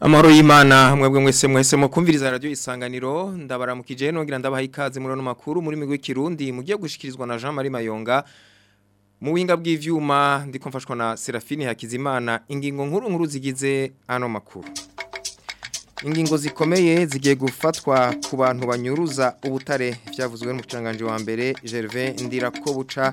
Amaro y'Imana mwebwe mwese mwese mukumviriza radio isanganiro ndabaramukije nongira ndabaha ikaze muri no makuru muri migwe kirundi mugiye gushikirizwa na Jean Marie Mayonga mu winga bw'ivyuma ndiko mfashwa na Serafine Hakizimana ingingo nkuru nkuru zigize ano makuru ingingo zikomeye zigiye gufatwa ku bantu banyuruza ubutare byavuzwe n'umucanganje wa mbere Gervais Ndirakobuca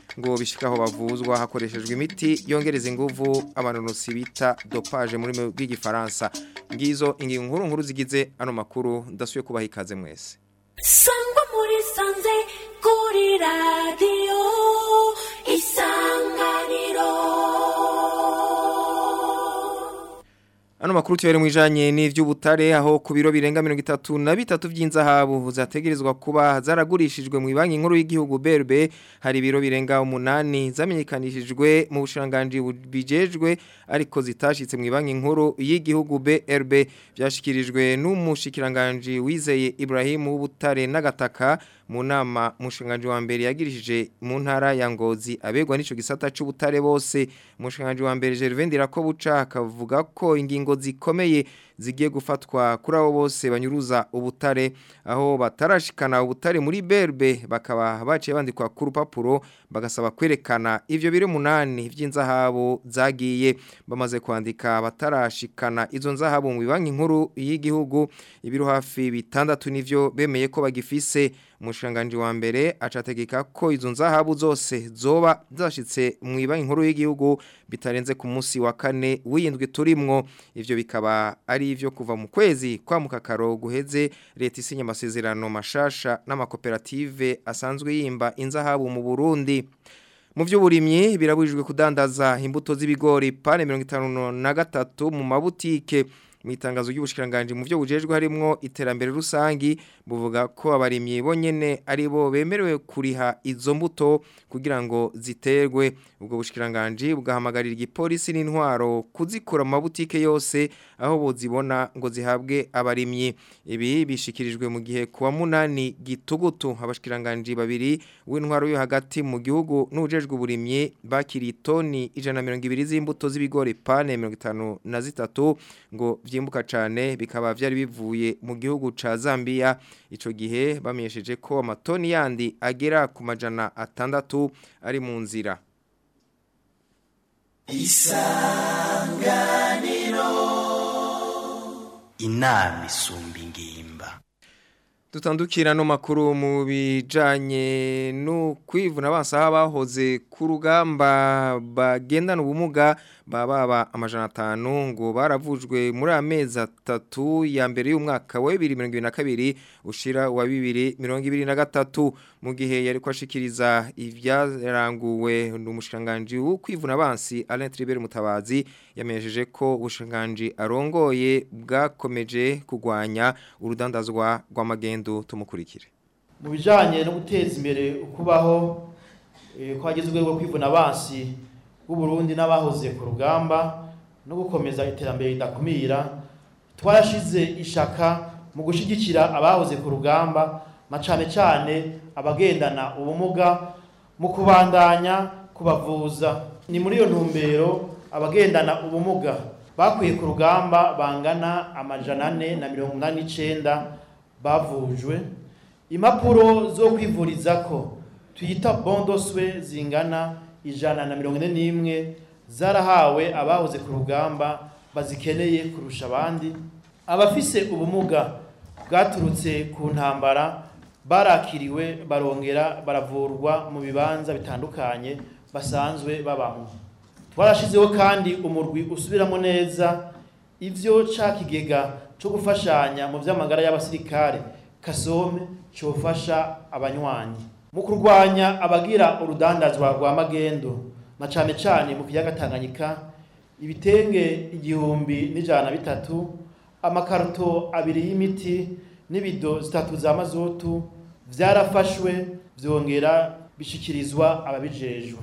ngo bishike bavuzwa hakoreshejwe imiti yongereza inguvu abanunusi bita dopaje muri bw'igifaransa ngizo ingingo nkuru nkuru zigize ano makuru ndasuye kubaha mwese sangwa muri Ano makuru tubere mwijanye n'ivy'ubutare aho ku biro birenga 33 vy'inzahabu zategerezwa kuba zaragurishijwe mu banki nkuru y'igihugu BRB hari biro birenga umunani zamenyekanishijwe mu bushanganje bijejwe ariko zitashitse mu banki nkuru y'igihugu BRB byashikirijwe n'umushikiranganje wizeye Ibrahim w'ubutare n'agataka mu nama umushinganji wa mbere yagirishije mu ntara ya ngozi abegwa n'icyo gisata cy'ubutare bose umushinganji wa mbere Gervain Ndirakobuca akavuga ko ingingo zikomeye zigiye gufatwa kuri abo bose banyuruza ubutare aho batarashikana ubutare muri berbe bakaba baciye bandikwa ku rupapuro bagasaba kwerekana ibyo biro munani by'inzahabu zagiye bamaze kwandika batarashikana izo nzahabu mu banki nkuru y'igihugu ibiro hafi bitandatu nivyo bemeye ko bagifise umushanganji wa mbere acategeka ko izo nzahabu zose zoba zashitse mu banki nkuru y'igihugu bitarenze ku munsi wa kane w'indwi turimwo ivyo bikaba ari vyo kuva mu kwezi kwa mukakaro guheze leta isinya amasezerano mashasha n'amakoperative asanzwe yimba inzahabu mu Burundi mu byo by'uburimyi birabujijwe kudandaza imbuto z'ibigori pane 53 mu mabutike mu itangazo ry'ubushyirangange mu byo bujejwe harimo iterambere rusange buvuga ko abarimyi bonyine ari bo bemerewe kuriha izo mbuto kugira ngo ziterwe ubwo bushyirangange bugahamagarira igipolisi n'intwaro kuzikora mu mabutike yose aho buzibona ngo zihabwe abarimyi ibi bishikirijwe mu gihe kuwa munani gitugutu abashyirangange babiri w'intwaro yo hagati mu gihugu n'ubujejwe uburimyi bakiri toni ijana mirongo ibiri z'imbuto z'ibigore pane mirongo itanu na zitatu ngo byimbuka cyane bikaba byari bivuye mu gihugu ca zambia icyo gihe bamenyesheje ko amatoni yandi agera ku majana atandatu ari mu nzira isanganiro inama isumba ingimba dutandukira no makuru mu bijanye no kwivuna abansaha bahoze ku rugamba bagendana ubumuga baba amajana atanu ngo baravujwe muri amezi atatu ya mbere y'umwaka wa bibiri na kabiri ushira wa bibiri mirongo ibiri na gatatu mu gihe yari kwashikiriza ibyaranguwe n'umushikiranganji wo kwivuna abansi Alain Tribert Mutabazi yamenyesheje ko ubushikiranganji arongoye bwakomeje kugwanya urudandazwa rw'amagendo tumukurikire mu bijanye no guteza imbere ukubaho eh, kwagezweho kwivuna bansi. bw'u Burundi n'abahoze ku rugamba no gukomeza iterambere ridakumira twarashize ishaka mu gushyigikira abahoze ku rugamba na cyane cyane abagendana ubumuga mu kubandanya kubavuza ni muri iyo ntumbero abagendana ubumuga bakwiye ku rugamba bangana amajana ane na mirongo inani n'icyenda bavujwe impapuro zo kwivuriza ko tuyita bondoswe zingana ijana na mirongo ine n'imwe zarahawe abahoze ku rugamba bazikeneye kurusha abandi abafise ubumuga bwaturutse ku ntambara barakiriwe barongera baravurwa mu bibanza bitandukanye basanzwe babamo twarashizeho kandi umurwi usubiramo neza ibyo ca kigega cyo gufashanya mu by'amagara y'abasirikare kasome cyofasha abanywanyi mu kurwanya abagira urudandazwa rwa magendo na cyane cyane mu kiyaga Tanganyika ibitenge igihumbi n'ijana bitatu amakarito abiri y'imiti n'ibido zitatu za mazutu byarafashwe byongera bishyikirizwa ababijejwe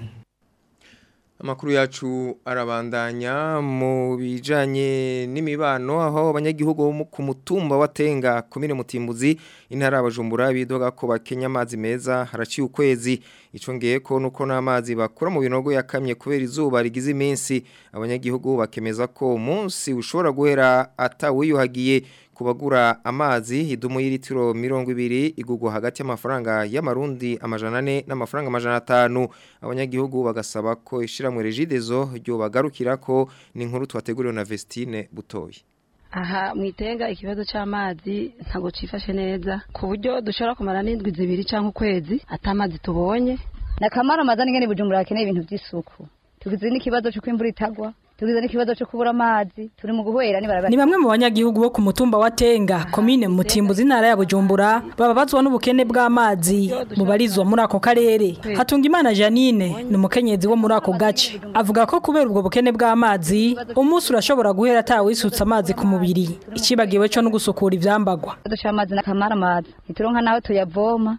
amakuru yacu arabandanya mu bijyanye n'imibano aho abanyagihugu bo ku mutumba watenga komine mutimbuzi intara abajumbura bidoga ko bakenya amazi meza haraciye ukwezi icongeye ko nuko n'amazi bakura mu binogo yakamye kubera izuba rigize iminsi abanyagihugu bakemeza ko umunsi ushobora guhera atawiyuhagiye ku bagura amazi idumu y’iritiro mirongo ibiri igugwa hagati y'amafaranga y'amarundi amajanane n'amafaranga amajana atanu abanyagihugu bagasaba ko ishyirahamwe regidezo ryobagarukira ko ni inkuru twateguriwe na Vestine Butoyi aha mwitenga ikibazo cy'amazi ntabwo cyifashe neza ku buryo dushobora kumara n'indwi zibiri cyangwa ukwezi atamazi tubonye na kamara amazina bujumbura hakeneye ibintu by'isuku tuzi n'ikibazo cy'uko imvura itagwa tugizwe n'ikibazo cyo kubura amazi turi mu guhwera ni bamwe mu banyagihugu bo ku mutumba wa tenga komine mutimbuzi intara ya bujumbura bababazwa n'ubukene bw'amazi bubarizwa muri ako karere hatungimana janine ni umukenyezi wo muri ako gace avuga ko kubera ubwo bukene bw'amazi umunsi urashobora guhera atawisutse amazi ku mubiri ikibagiwe cyo no gusukura ibyambagwa amazi n'akamara amazi ntituronka n'aho tuyavoma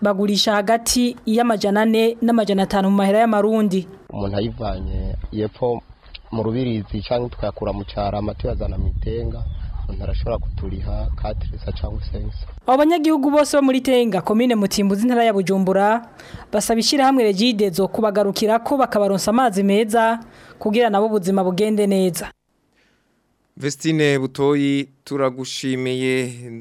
bagurisha hagati y'amajana ane n'amajana atanu mu mahera y'amarundi umuntu ayivanye yepfo mu rubirizi cyangwa tukayakura mu cyaro amata mu itenga umuntu arashobora kuturiha katirisa cyangwa sensa abo banyagihugu bose bo muri tenga komine mutimbuzi intara ya bujumbura basaba ishyirahamwe regide zo kubagarukira ko bakabaronsa amazi meza kugira nabo ubuzima bugende neza Vestine butoyi turagushimiye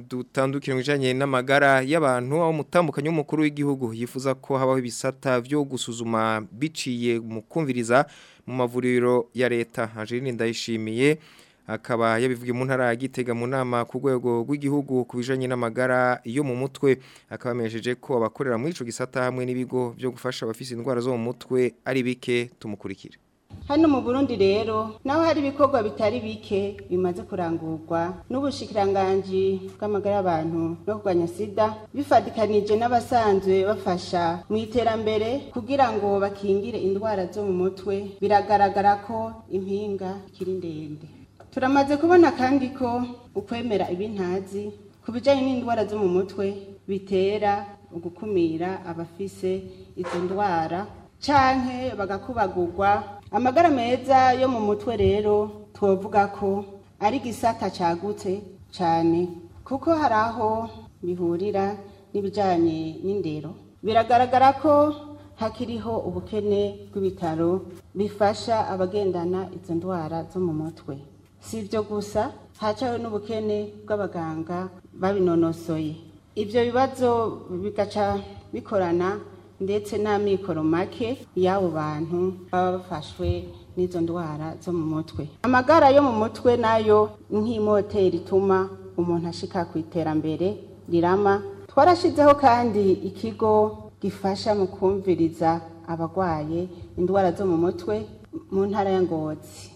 dutandukira bijanye n'amagara y'abantu aho mutambukanyi w'umukuru w'igihugu yifuza ko habaho ibisata byo gusuzuma biciye mu kumviriza mu mavuriro ya leta Angeline ndayishimiye akaba yabivugiye mu ntara agitega mu nama ku rwego rw'igihugu ku bijanye n'amagara yo mu mutwe akaba yamenyesheje ko abakorera muri ico gisata hamwe n'ibigo byo gufasha abafite indwara zo mu mutwe ari bike tumukurikira hano mu burundi rero naho hari ibikorwa bitari bike bimaze kurangurwa n'ubushikiranganji bw'amagara y'abantu no kurwanya sida bifatikanije n'abasanzwe bafasha mu iterambere kugira ngo bakingire indwara zo mu mutwe biragaragara ko impinga ikiri ndende turamaze kubona kandi ko ukwemera ibintazi ku bijyanye n'indwara zo mu mutwe bitera ugukumira abafise izo ndwara canke bagakubagurwa amagara meza yo mu mutwe rero twavuga ko ari igisata cyagutse cyane kuko hari aho bihurira n'ibijyanye n'indero biragaragara ko hakiriho ubukene bw'ibitaro bifasha abagendana izo ndwara zo mu mutwe si ibyo gusa hacawe n'ubukene bw'abaganga babinonosoye ibyo bibazo bigaca bikorana ndetse n'amikoro make y'abo bantu baba bafashwe n'izo ndwara zo mu mutwe amagara yo mu mutwe nayo nk'imoteri ituma umuntu ashika ku iterambere rirama twarashyizeho kandi ikigo gifasha mu kumviriza abarwaye indwara zo mu mutwe mu ntara ya ngozi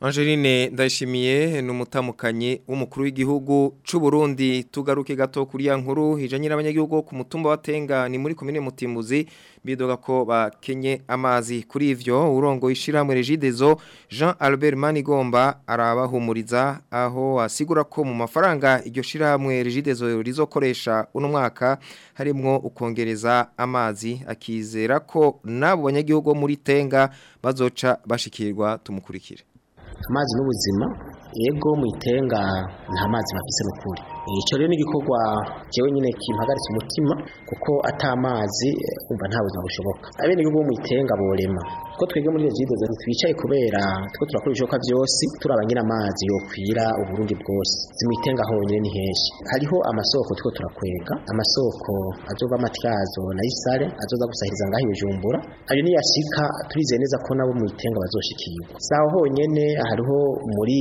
Angeline Ndayishimiye ni w'umukuru w'igihugu cy'u Burundi tugaruke gato kuri ya nkuru hijanye n'abanyagihugu ku mutumba watenga ni muri komine Mutimbuzi bidoga ko bakenye amazi kuri ivyo urongo ishiramwe Regidezo Jean Albert Manigomba arabahumuriza aho asigura ko mu mafaranga iryo shiramwe Regidezo rizokoresha uno mwaka harimo ukongereza amazi akizera ko nabo banyagihugu muri tenga bazoca bashikirwa tumukurikire amazi n'ubuzima yego mu itenga nta mazi bafise n'ukuri icyo rero ni igikorwa cyewe nyine kimpagaritse umutima kuko ata atamazi eh, umva nta buzima bushoboka abene igihugu mu itenga borema kuko twebwe muri jideze twicaye kubera twe turakora ibishoboka byose turaba nyine amazi yokwira uburundi bwose mu itenga honyine ni henshi hariho amasoko two turakwega amasoko azova amatyazo na isare azoza gusahiriza ngaho ibijumbura ayo niyashika turizeye neza ko nabo mu itenga bazoshikirwa saho honyine hariho muri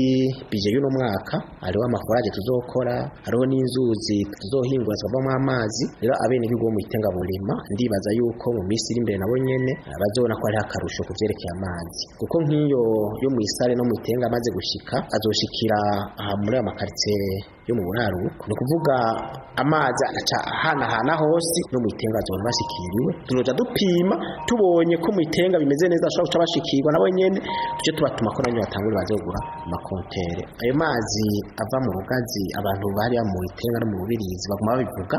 bije y'uno mwaka hariho amafaraje tuzokora hariho n'inzuzi tuzohingura zikavamo amazi rero abene bigo mu itengaburima ndibaza yuko mu minsi iri imbere nabo nyene bazobona ko ari akarusho kuvyerekeye amazi kuko nk'iyo yo mu isare no mu itenga amaze gushika azoshikira aha muri amakaritsiye yo mu buraruko ni kuvuga amazi aca hana hana hose no mu itenga zona bashikiriwe tunoja dupima tubonye ko mu itenga bimeze neza ashobora guca bashikirwa nabo nyene tuce tubatuma ko nanyo batangure bazogura amakonte ayo mazi ava mu rugazi abantu bari mu itenga no mu bubirizi baguma babivuga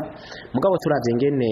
mugabo turabye ngene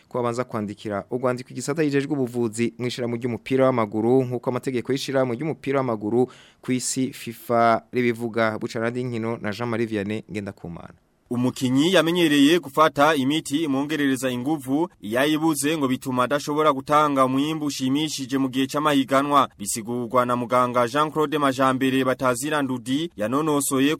ko babanza kwandikira urwandiko igisata yijejwe ubuvuzi mu ishyirahamwe w'amaguru nk'uko amategeko mu ry'umupira w'amaguru ku isi fifa ribivuga bucarandi nkino na jean marie vianney ngendakumana umukinyi yamenyereye gufata imiti imwongerereza inguvu yayibuze ngo bituma adashobora gutanga umwimbu ushimishije mu gihe cy'amahiganwa bisigurwa na muganga Jean Claude Majambere batazira ndudi yanonosoye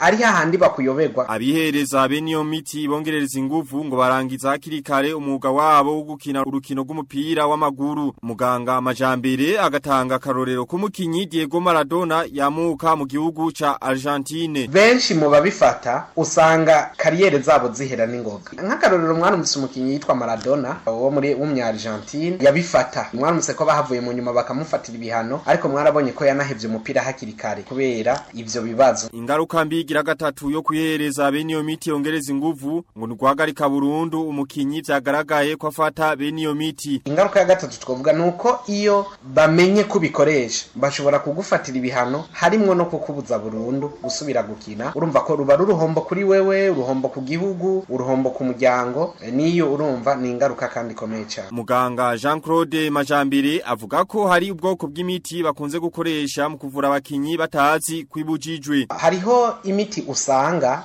ari hahandi bakuyoberwa abihereza bene iyo miti bongerereza ingufu ngo barangiza akiri kare umwuga wabo wo gukina urukino rw'umupira w'amaguru muganga amajambere agatanga ku k'umukinnyi Diego Maradona yamuka mu gihugu ca Argentine benshi mu babifata usanga kariyere zabo zihera n'ingoga nk'akarorero mwarumvise umukinnyi yitwa Maradona wo muri w'umunya Argentine yabifata mwarumvise ko bahavuye mu nyuma bakamufatira ibihano ariko mwarabonye ko yanahebye umupira hakiri kare kubera ibyo bibazo Inga ingaruka mbigira gatatu yo kuyereza bene iyo miti yongereza inguvu ngo nurwagarika burundu umukinyi byagaragaye ko afata bene iyo miti ingaruka ya gatatu twavuga nuko iyo bamenye kubikoresha bashobora kugufatira ibihano harimo no kukubuza burundu gusubira gukina urumva ko ruba ruruhombo kuri wewe uruhombo ku gihugu uruhombo ku muryango niyo urumva ni ingaruka kandi ikomeye cyane muganga Jean Claude Majambire avuga ko hari ubwoko bw'imiti bakunze gukoresha mu kuvura abakinnyi batazi kwibujijwe hari hariho imiti usanga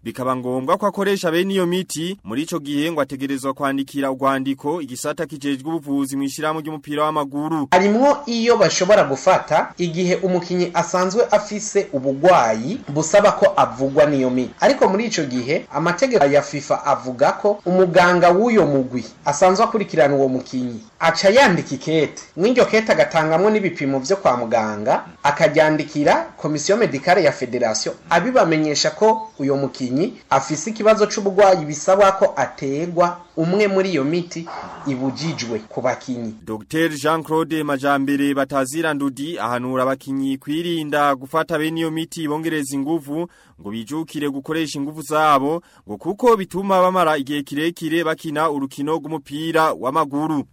bikaba ngombwa ko akoresha bene iyo miti muri icyo gihe ngo ategerezwa kwandikira urwandiko igisata kijejwe ubuvuzi mu ishirahamwe ry'umupira w'amaguru harimwo iyo bashobora gufata igihe umukinnyi asanzwe afise ubugwayi busaba ko avugwa n'iyo miti ariko muri icyo gihe amategeko ya FIFA avuga ko umuganga w'uyo mugwi asanzwe akurikirana uwo mukinnyi aca yandika ikete mw'iryo kete agatangamo n'ibipimo byo kwa muganga akaryandikira komisiyo medikale ya federasiyo abibamenyesha ko uyu mukinnyi afise ikibazo cy'uburwayi bisaba ko ategwa umwe muri iyo miti ibujijwe ku bakinnyi Dr jean claude majambere batazira ahanura abakinnyi kwirinda gufata bene iyo miti ibongereza inguvu ngo bijukire gukoresha inguvu zabo ngo kuko bituma bamara igihe kirekire bakina urukino rw'umupira w'amaguru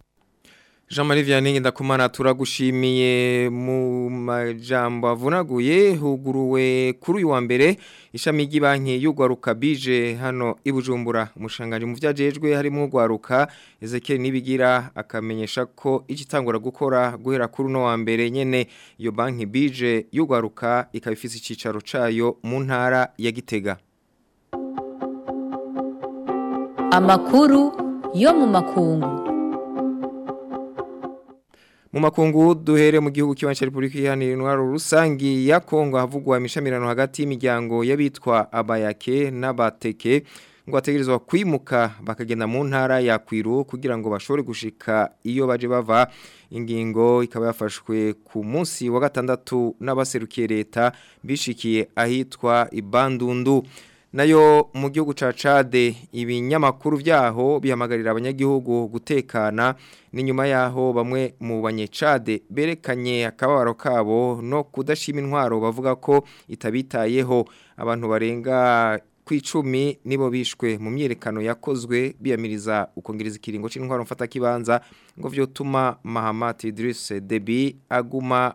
jean marie vianney ndakumana turagushimiye mu majambo avunaguye huguruwe kuri uyu wa mbere ishami ry'ibanki y'urwaruka bije hano i bujumbura umushangaje mu byajejwe harimo urwaruka ezekeri n'ibigira akamenyesha ko igitangura gukora guhera kuri uno wa mbere nyine iyo banki bije yugaruka ikaba ifite icyicaro cyayo mu ntara ya gitega amakuru yo mu makungu mu duhere mu gihugu cy'ibanze repubulika iharanira intwaro rusange ya kongo havugwa imishamirano hagati y'imiryango y'abitwa abayake n'abateke ngo ategerezwa kwimuka bakagenda mu ntara ya kwiru kugira ngo bashore gushika iyo baje bava ingingo ikaba yafashwe ku munsi wa gatandatu n'abaserukiye leta bishikiye ahitwa ibandundu nayo mu gihugu ca cade ibinyamakuru byaho bihamagarira abanyagihugu gutekana n'inyuma yaho bamwe mu banyecade berekanye akabaro kabo no kudashima intwaro bavuga ko itabitayeho abantu barenga ku icumi nibo bishwe mu myerekano yakozwe biyamiriza ukongereza ikiringo cy'intwaro mfatakibanza ngo byotuma mahamati Idriss Deby aguma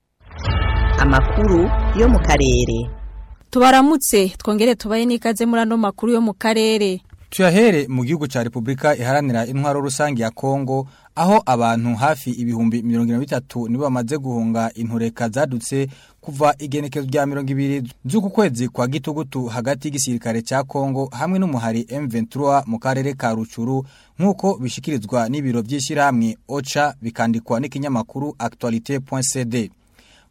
yo mu karere tubaramutse twongere tubaye n'ikaze muri ano makuru yo mu karere tuyahere mu gihugu cya repubulika iharanira intwaro rusange ya kongo aho abantu hafi ibihumbi mirongo irindwi bitatu nibo bamaze guhunga intureka zadutse kuva igenekezo rya mirongo ibiri z'uku kwezi kwa gitugutu hagati y'igisirikare cya kongo hamwe n'umuhari m mu karere ka rucuru nk'uko bishikirizwa n'ibiro by'ishyirahamwe oca bikandikwa n'ikinyamakuru actualité.cd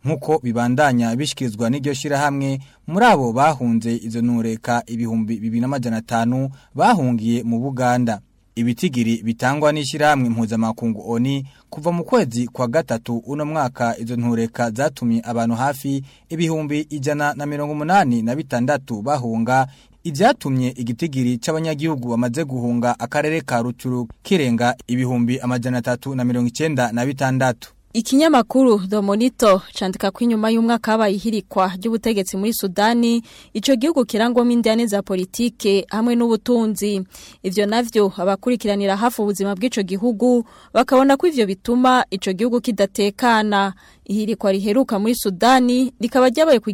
nk'uko bibandanya bishyikirizwa n'iryo shyirahamwe muri abo bahunze izo nureka ibihumbi bibiri na magana atanu bahungiye mu buganda ibitigiri bitangwa n'ishyirahamwe mpuzamakungu oni kuva mu kwezi kwa gatatu uno mwaka izo ntureka zatumye abantu hafi ibihumbi ijana na mirongo umunani na bitandatu bahunga ibyatumye igitigiri cy'abanyagihugu bamaze guhunga akarere ka ruturu kirenga ibihumbi amajana atatu na mirongo icyenda na bitandatu Ikinyamakuru The Monitor candika ko inyuma y'umwaka habaye ihirikwa ry'ubutegetsi muri Sudani ico gihugu kirangwamo indiane za politike hamwe n'ubutunzi ivyo navyo abakurikiranira hafi ubuzima bw'ico gihugu bakabona ko ivyo bituma ico gihugu kidatekana ihirikwa riheruka muri Sudani rikaba ryabaye ku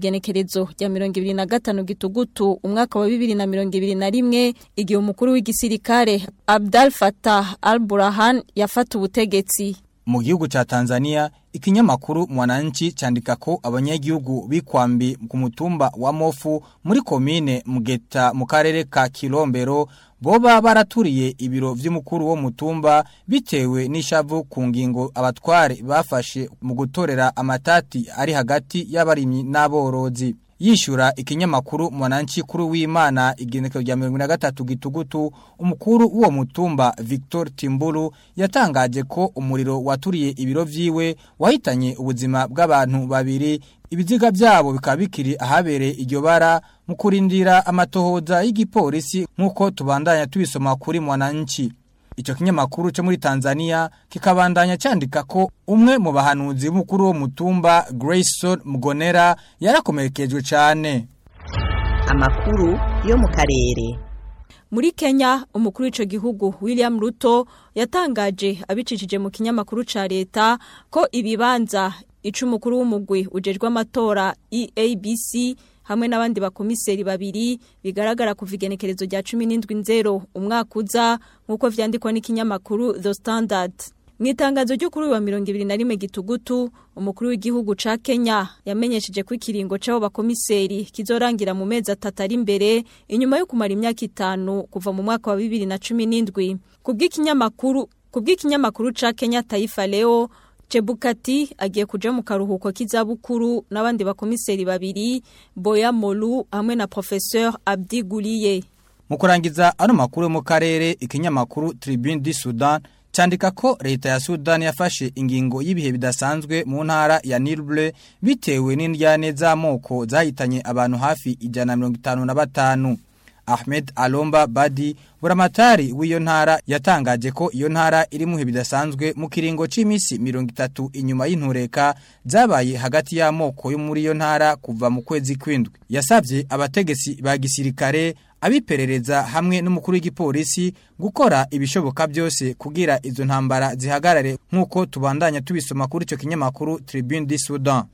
ibiri na gatanu gitugutu umwaka wa bibiri na na mirongo ibiri rimwe igihe umukuru w'igisirikare abdal Fattah al-Burhan yafata ubutegetsi mu gihugu cha Tanzania ikinyamakuru mwananchi chandika ko abanyagihugu bikwambi ku mutumba wa Mofu muri komine Mugeta mu karere ka Kilombero boba baraturiye ibiro vy'umukuru wo mutumba bitewe n'ishavu ku ngingo abatware bafashe mu gutorera amatati ari hagati y'abarimyi n'aborozi yishyura ikinyamakuru mwananchi kuru w'imana igendekero rya 113 gitugutu umukuru uwo mutumba Victor Timburu yatangaje ko umuriro waturiye ibiro vyiwe wahitanye ubuzima bw'abantu babiri ibiziga byabo bikaba bikiri ahabereye iryo bara mu kurindira amatohoza y'igipolisi nk'uko tubandanya tubisoma kuri mwananchi icyo kinyamakuru cyo muri Tanzania kikabandanya cyandika ko umwe mu bahanuzi b'umukuru wo mutumba Grayson Mgonera yarakomerekejwe cyane amakuru yo mu karere muri kenya umukuru w'icyo gihugu william ruto yatangaje abicishije mu kinyamakuru cya leta ko ibibanza icumukuru w'umugwi ujejwe amatora eabc hamwe n'abandi bakomiseri babiri bigaragara kuva igenekerezo rya cumi n'indwi nzero umwaka uza nk'uko vyandikwa n'ikinyamakuru The Standard mu itangazo ryo kuri wa mirongo ibiri na rimwe gitugutu umukuru w'igihugu ca Kenya yamenyesheje ko ikiringo c'abo bakomiseri kizorangira mu mezi atatu ari imbere inyuma yo kumara imyaka itanu kuva mu mwaka wa bibiri na cumi n'indwi ku bw'ikinyamakuru ca Kenya Taifa Leo Chebukati agiye kuja mu karuhuko k'izabukuru n'abandi bakomiseri babiri Boya Molu hamwe na professeur Abdi Gouliye mu kurangiza ano makuru mu karere ikinyamakuru Tribune du Sudan candika ko leta ya Sudan yafashe ingingo y'ibihe bidasanzwe mu ntara ya Nilble bitewe n'indyane za moko zahitanye abantu hafi ijana na na batanu Ahmed Alomba Badi buramatari w'iyo yatangaje ko iyo ntara iri mu bidasanzwe mu kiringo cy'iminsi mirongo itatu inyuma y'intureka zabaye hagati y'amoko yo muri iyo ntara kuva mu kwezi kw'indwi yasabye abategetsi ba gisirikare abiperereza hamwe n'umukuru w'igipolisi gukora ibishoboka byose kugira izo ntambara zihagarare nk'uko tubandanya tubisoma kuri icyo kinyamakuru Tribune du Sudan